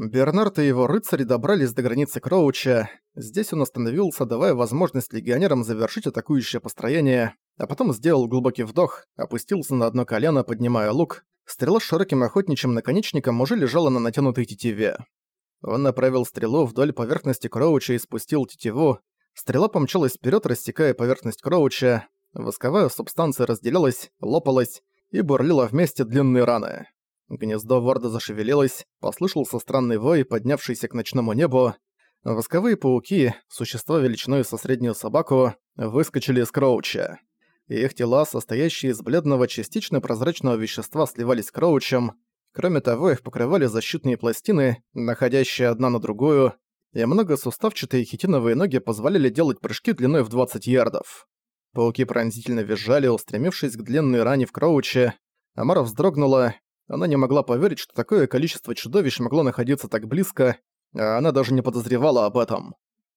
Бернард и его рыцари добрались до границы Кроуча. Здесь он остановился, давая возможность легионерам завершить атакующее построение, а потом сделал глубокий вдох, опустился на одно колено, поднимая лук. Стрела с широким охотничьим наконечником уже лежала на натянутой тетиве. Он направил стрелу вдоль поверхности Кроуча и спустил тетиву. Стрела помчалась вперед, рассекая поверхность Кроуча. Восковая субстанция разделялась, лопалась и бурлила вместе длинные раны. Гнездо ворда зашевелилось, послышался странный вой, поднявшийся к ночному небу. Восковые пауки, существа величиной со среднюю собаку, выскочили из Кроуча. Их тела, состоящие из бледного частично прозрачного вещества, сливались с Кроучем. Кроме того, их покрывали защитные пластины, находящие одна на другую, и многосуставчатые хитиновые ноги позволяли делать прыжки длиной в 20 ярдов. Пауки пронзительно визжали, устремившись к длинной ране в Кроуче. Амара вздрогнула, она не могла поверить, что такое количество чудовищ могло находиться так близко, а она даже не подозревала об этом.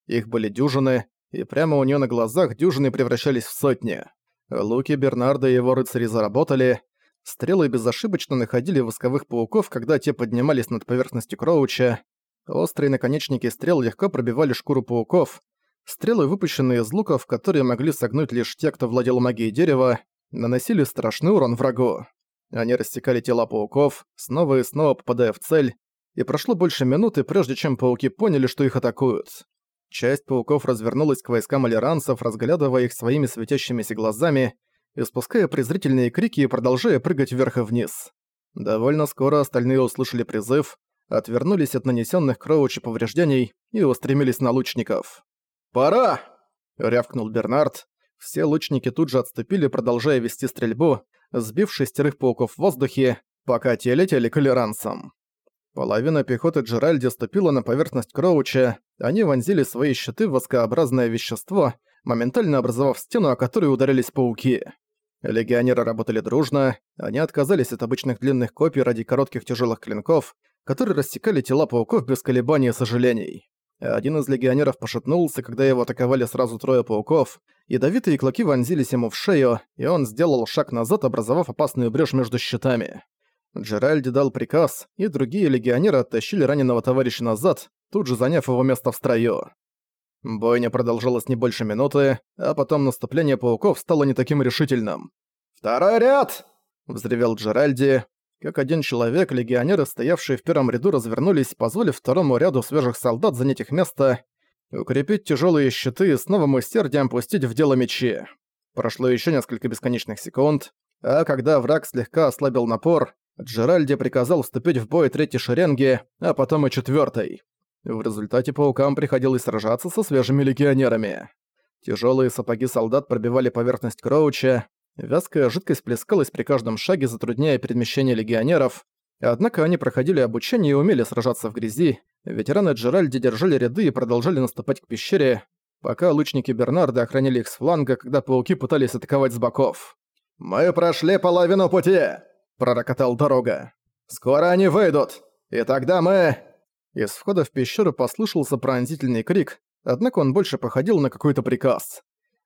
Их были дюжины, и прямо у нее на глазах дюжины превращались в сотни. Луки Бернарда и его рыцари заработали, стрелы безошибочно находили восковых пауков, когда те поднимались над поверхностью Кроуча, острые наконечники стрел легко пробивали шкуру пауков, стрелы, выпущенные из луков, которые могли согнуть лишь те, кто владел магией дерева, наносили страшный урон врагу. Они рассекали тела пауков, снова и снова попадая в цель, и прошло больше минуты, прежде чем пауки поняли, что их атакуют. Часть пауков развернулась к войскам алиранцев, разглядывая их своими светящимися глазами, испуская презрительные крики и продолжая прыгать вверх и вниз. Довольно скоро остальные услышали призыв, отвернулись от нанесенных Кроучи повреждений и устремились на лучников. «Пора!» — рявкнул Бернард. Все лучники тут же отступили, продолжая вести стрельбу, сбив шестерых пауков в воздухе, пока те летели к Элеранцам. Половина пехоты Джеральди ступила на поверхность Кроуча, они вонзили свои щиты в воскообразное вещество, моментально образовав стену, о которой ударились пауки. Легионеры работали дружно, они отказались от обычных длинных копий ради коротких тяжелых клинков, которые рассекали тела пауков без колебаний и сожалений. Один из легионеров пошатнулся, когда его атаковали сразу трое пауков, ядовитые клыки вонзились ему в шею, и он сделал шаг назад, образовав опасную брешь между щитами. Джеральди дал приказ, и другие легионеры оттащили раненого товарища назад, тут же заняв его место в строю. Бойня продолжалась не больше минуты, а потом наступление пауков стало не таким решительным. «Второй ряд!» — взревел Джеральди, как один человек, легионеры, стоявшие в первом ряду, развернулись, позволив второму ряду свежих солдат занять их место, укрепить тяжелые щиты и с новым усердием пустить в дело мечи. Прошло еще несколько бесконечных секунд, а когда враг слегка ослабил напор, Джеральди приказал вступить в бой третьей шеренги, а потом и четвертой. В результате паукам приходилось сражаться со свежими легионерами. Тяжелые сапоги солдат пробивали поверхность Кроуча, Вязкая жидкость плескалась при каждом шаге, затрудняя перемещение легионеров. Однако они проходили обучение и умели сражаться в грязи. Ветераны Джеральди держали ряды и продолжали наступать к пещере, пока лучники Бернарда охраняли их с фланга, когда пауки пытались атаковать с боков. «Мы прошли половину пути!» – пророкотал дорога. «Скоро они выйдут, и тогда мы...» Из входа в пещеру послышался пронзительный крик, однако он больше походил на какой-то приказ.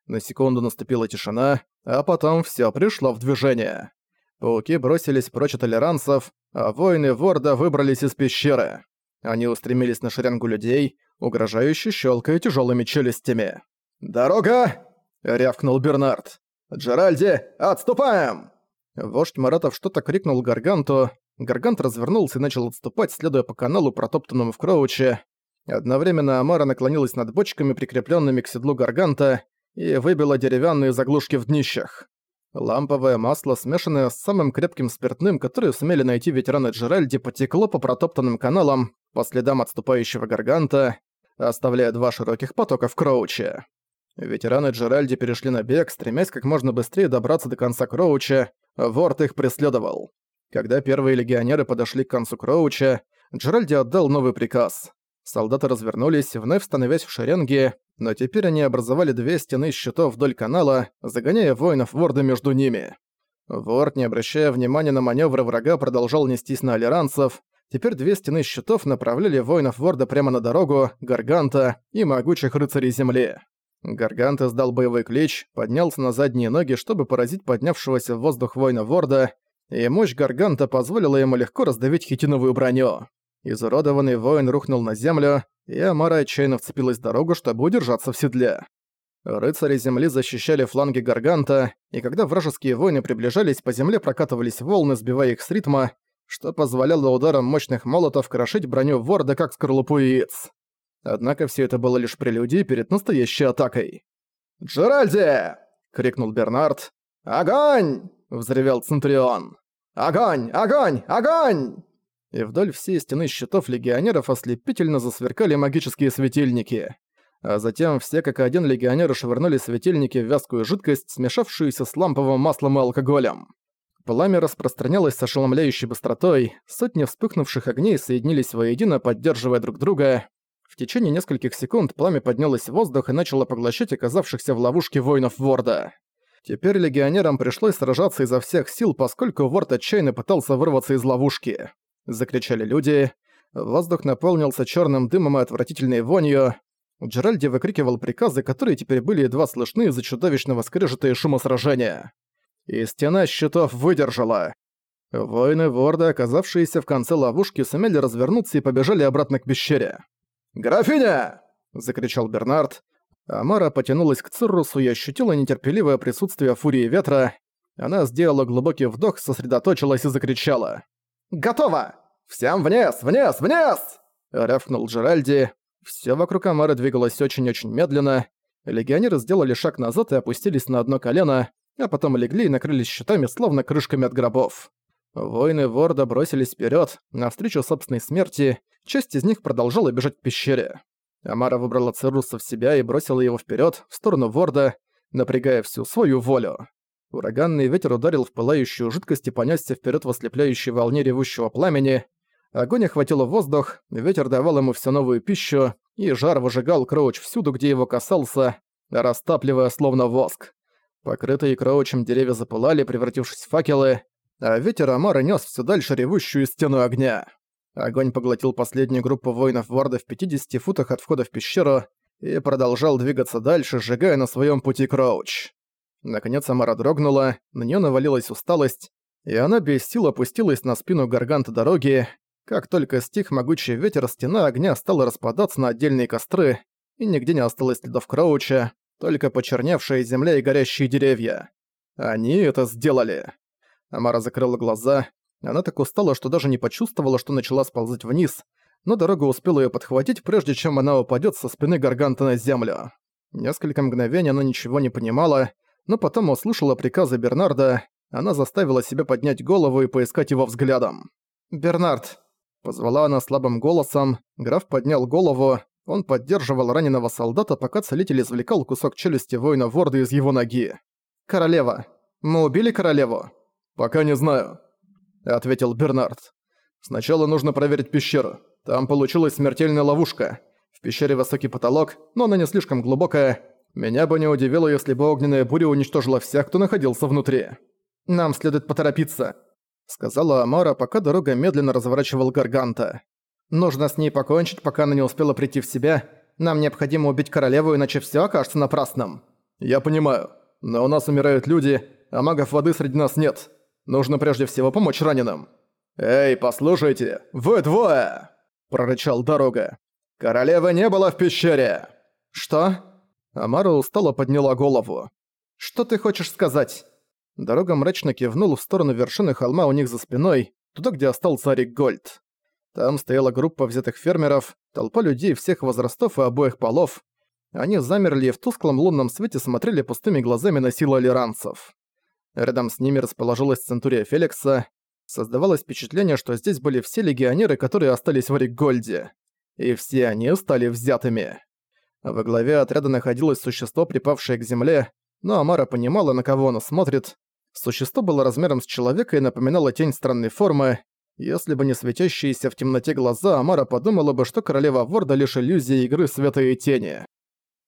На секунду наступила тишина, а потом всё пришло в движение. Пауки бросились прочь от толеранцев, а воины Ворда выбрались из пещеры. Они устремились на шеренгу людей, угрожающе щёлкая тяжёлыми челюстями. «Дорога!» — рявкнул Бернард. «Джеральди, отступаем!» Вождь Маратов что-то крикнул Гарганту. Гаргант развернулся и начал отступать, следуя по каналу, протоптанному в Кроуче. Одновременно Амара наклонилась над бочками, прикреплёнными к седлу Гарганта, и выбила деревянные заглушки в днищах. Ламповое масло, смешанное с самым крепким спиртным, которое сумели найти ветераны Джеральди, потекло по протоптанным каналам по следам отступающего гарганта, оставляя два широких потока в Кроуче. Ветераны Джеральди перешли на бег, стремясь как можно быстрее добраться до конца Кроуча, Ворд их преследовал. Когда первые легионеры подошли к концу Кроуча, Джеральди отдал новый приказ. Солдаты развернулись, вновь становясь в шеренге, но теперь они образовали две стены щитов вдоль канала, загоняя воинов Ворда между ними. Ворд, не обращая внимания на маневры врага, продолжал нестись на алиранцев. Теперь две стены щитов направляли воинов Ворда прямо на дорогу, Гарганта и могучих рыцарей земли. Гаргант издал боевой клич, поднялся на задние ноги, чтобы поразить поднявшегося в воздух воина Ворда, и мощь Гарганта позволила ему легко раздавить хитиновую броню. Изуродованный воин рухнул на землю, и Амара отчаянно вцепилась в дорогу, чтобы удержаться в седле. Рыцари земли защищали фланги Гарганта, и когда вражеские воины приближались, по земле прокатывались волны, сбивая их с ритма, что позволяло ударам мощных молотов крошить броню Ворда как скорлупу яиц. Однако все это было лишь прелюдией перед настоящей атакой. «Джеральди!» — крикнул Бернард. «Огонь!» — взревел Центурион. «Огонь! Огонь! Огонь!» И вдоль всей стены щитов легионеров ослепительно засверкали магические светильники. А затем все как один легионеры швырнули светильники в вязкую жидкость, смешавшуюся с ламповым маслом и алкоголем. Пламя распространялось с ошеломляющей быстротой, сотни вспыхнувших огней соединились воедино, поддерживая друг друга. В течение нескольких секунд пламя поднялось в воздух и начало поглощать оказавшихся в ловушке воинов Ворда. Теперь легионерам пришлось сражаться изо всех сил, поскольку Ворд отчаянно пытался вырваться из ловушки. Закричали люди. Воздух наполнился черным дымом и отвратительной вонью. Джеральди выкрикивал приказы, которые теперь были едва слышны из-за чудовищного скрежета и шума сражения и стена щитов выдержала. Воины Ворда, оказавшиеся в конце ловушки, сумели развернуться и побежали обратно к пещере. «Графиня!» — закричал Бернард. Амара потянулась к Циррусу и ощутила нетерпеливое присутствие фурии ветра. Она сделала глубокий вдох, сосредоточилась и закричала. «Готово! Всем вниз, вниз, вниз!» — рявкнул Джеральди. Всё вокруг Амары двигалось очень-очень медленно. Легионеры сделали шаг назад и опустились на одно колено, а потом легли и накрылись щитами, словно крышками от гробов. Воины Ворда бросились вперед навстречу собственной смерти, часть из них продолжала бежать к пещере. Амара выбрала Церуса в себя и бросила его вперед в сторону Ворда, напрягая всю свою волю. Ураганный ветер ударил в пылающую жидкость и понесся вперед в ослепляющей волне ревущего пламени. Огонь охватил воздух, ветер давал ему всю новую пищу, и жар выжигал Кроуч всюду, где его касался, растапливая словно воск. Покрытые кроучем деревья запылали, превратившись в факелы, а ветер Амара нес все дальше ревущую стену огня. Огонь поглотил последнюю группу воинов Варда в 50 футах от входа в пещеру и продолжал двигаться дальше, сжигая на своем пути Кроуч. Наконец Амара дрогнула, на нее навалилась усталость, и она без сил опустилась на спину гарганта дороги. Как только стих могучий ветер, стена огня стала распадаться на отдельные костры, и нигде не осталось следов Кроуча, только почерневшая земля и горящие деревья. Они это сделали. Амара закрыла глаза. Она так устала, что даже не почувствовала, что начала сползать вниз, но дорога успела ее подхватить, прежде чем она упадет со спины Гарганта на землю. Несколько мгновений она ничего не понимала, но потом услышала приказы Бернарда, она заставила себя поднять голову и поискать его взглядом. «Бернард!» Позвала она слабым голосом, граф поднял голову, он поддерживал раненого солдата, пока целитель извлекал кусок челюсти воина Ворда из его ноги. «Королева. Мы убили королеву?» «Пока не знаю», — ответил Бернард. «Сначала нужно проверить пещеру. Там получилась смертельная ловушка. В пещере высокий потолок, но она не слишком глубокая. Меня бы не удивило, если бы огненная буря уничтожила всех, кто находился внутри. Нам следует поторопиться», — сказала Амара, пока дорога медленно разворачивал Гарганта. Нужно с ней покончить, пока она не успела прийти в себя. Нам необходимо убить королеву, иначе все окажется напрасным». «Я понимаю. Но у нас умирают люди, а магов воды среди нас нет. Нужно прежде всего помочь раненым». «Эй, послушайте, вы двое!» – прорычал Дорога. «Королевы не было в пещере!» «Что?» Амара устало подняла голову. «Что ты хочешь сказать?» Дорога мрачно кивнул в сторону вершины холма у них за спиной, туда, где остался Арик Гольд. Там стояла группа взятых фермеров, толпа людей всех возрастов и обоих полов. Они замерли и в тусклом лунном свете смотрели пустыми глазами на силу алиранцев. Рядом с ними расположилась Центурия Феликса. Создавалось впечатление, что здесь были все легионеры, которые остались в Оригольде. И все они стали взятыми. Во главе отряда находилось существо, припавшее к земле, но Амара понимала, на кого оно смотрит. Существо было размером с человека и напоминало тень странной формы, если бы не светящиеся в темноте глаза, Амара подумала бы, что королева Ворда лишь иллюзия игры света и тени.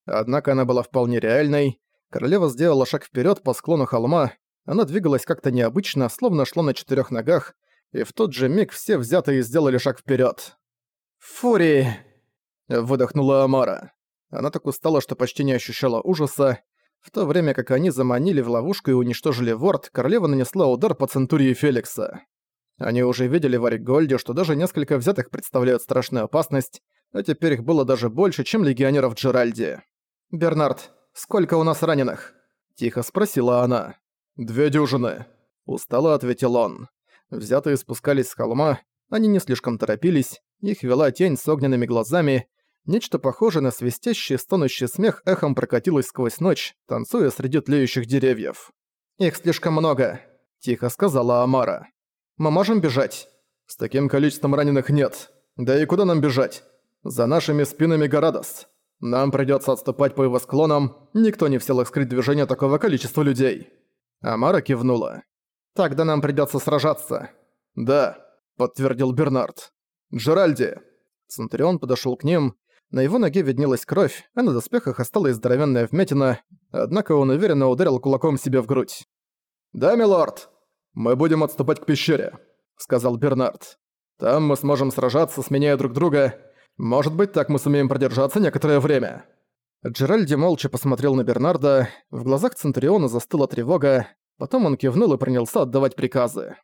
Однако она была вполне реальной. Королева сделала шаг вперед по склону холма, она двигалась как-то необычно, словно шла на четырех ногах, и в тот же миг все взятые сделали шаг вперед. «Фури!» – выдохнула Амара. Она так устала, что почти не ощущала ужаса. В то время как они заманили в ловушку и уничтожили Ворд, королева нанесла удар по Центурии Феликса. Они уже видели в Оригольде, что даже несколько взятых представляют страшную опасность, а теперь их было даже больше, чем легионеров в Джеральде. «Бернард, сколько у нас раненых?» – тихо спросила она. «Две дюжины», – устало ответил он. Взятые спускались с холма, они не слишком торопились, их вела тень с огненными глазами, нечто похожее на свистящий, стонущий смех эхом прокатилось сквозь ночь, танцуя среди тлеющих деревьев. «Их слишком много», – тихо сказала Амара. «Мы можем бежать?» «С таким количеством раненых нет. Да и куда нам бежать? За нашими спинами Горадос. Нам придётся отступать по его склонам, никто не в силах скрыть движение такого количества людей». Амара кивнула. «Тогда нам придётся сражаться». «Да», — подтвердил Бернард. «Джеральди!» Центурион подошёл к ним. На его ноге виднелась кровь, а на доспехах осталась здоровенная вмятина, однако он уверенно ударил кулаком себе в грудь. «Да, милорд! Мы будем отступать к пещере», — сказал Бернард. «Там мы сможем сражаться, сменяя друг друга. Может быть, так мы сумеем продержаться некоторое время». Джеральди молча посмотрел на Бернарда, в глазах Центуриона застыла тревога, потом он кивнул и принялся отдавать приказы.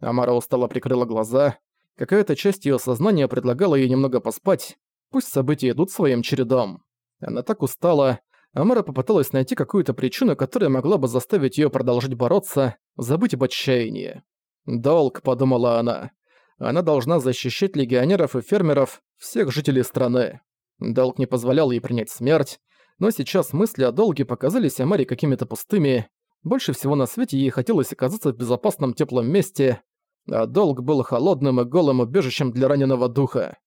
Амара устало прикрыла глаза, какая-то часть её сознания предлагала ей немного поспать, пусть события идут своим чередом. Она так устала, Амара попыталась найти какую-то причину, которая могла бы заставить её продолжить бороться, забыть об отчаянии. «Долг», — подумала она. Она должна защищать легионеров и фермеров, всех жителей страны. Долг не позволял ей принять смерть, но сейчас мысли о долге показались Амаре какими-то пустыми. Больше всего на свете ей хотелось оказаться в безопасном теплом месте, а долг был холодным и голым убежищем для раненого духа.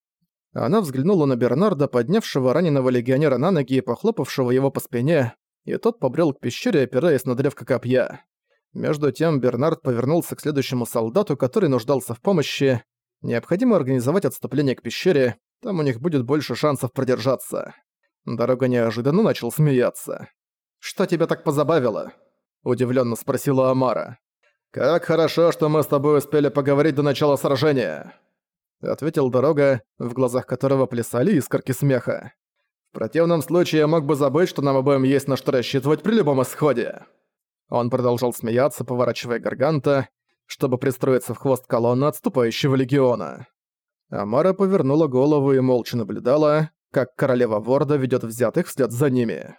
Она взглянула на Бернарда, поднявшего раненого легионера на ноги и похлопавшего его по спине, и тот побрел к пещере, опираясь на древко копья. Между тем Бернард повернулся к следующему солдату, который нуждался в помощи. Необходимо организовать отступление к пещере, там у них будет больше шансов продержаться. Дорога неожиданно начал смеяться. «Что тебя так позабавило?» – удивленно спросила Амара. «Как хорошо, что мы с тобой успели поговорить до начала сражения!» Ответил Дорога, в глазах которого плясали искорки смеха. «В противном случае я мог бы забыть, что нам обоим есть на что рассчитывать при любом исходе». Он продолжал смеяться, поворачивая гарганта, чтобы пристроиться в хвост колонны отступающего легиона. Амара повернула голову и молча наблюдала, как королева Ворда ведет взятых вслед за ними.